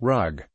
Rug